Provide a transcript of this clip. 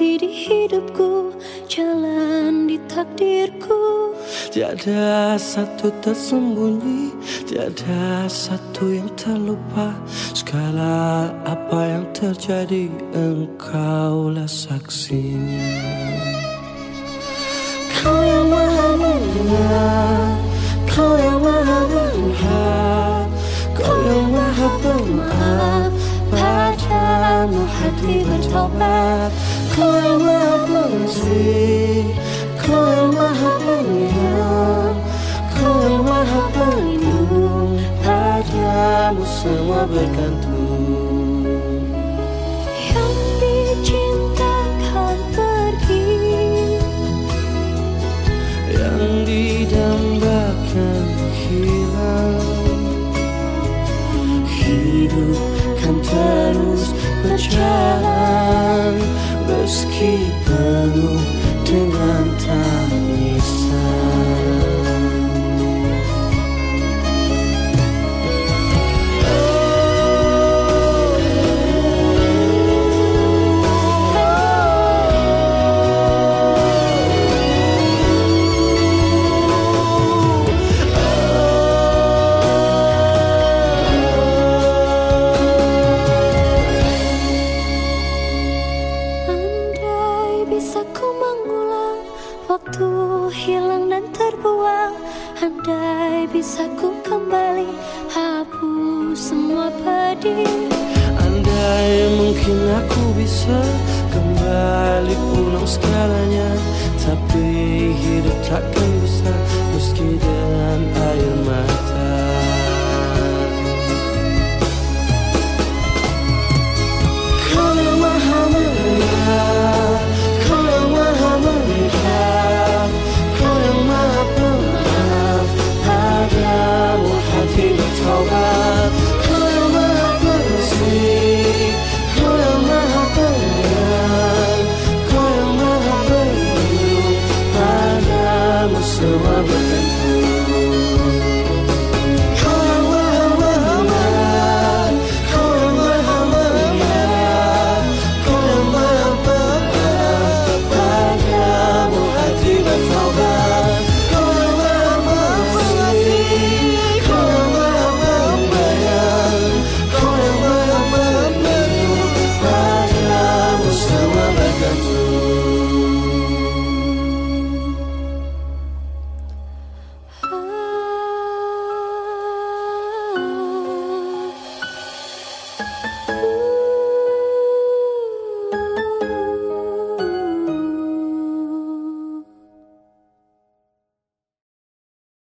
Putih di hidupku Jalan di takdirku. Tiada satu tersembunyi Tiada satu yang terlupa. Segala apa yang terjadi Engkaulah saksinya Kau yang maha mendengar Kau yang maha melihat Kau yang maha pemaaf. Padamu hati bertobat Kau maha pengasih Kau yang maha penyayang Kau yang maha pelindung Padamu semua bergantung Yang dicintakan pergi Yang didambakan hilang Hidup kan terus berjalan Deus que dano tem lanterna. Waktu hilang dan terbuang Andai bisa ku kembali Hapus semua pedih. Andai mungkin aku bisa kembali ulang segalanya Tapi hidup takkan bisa meski to us.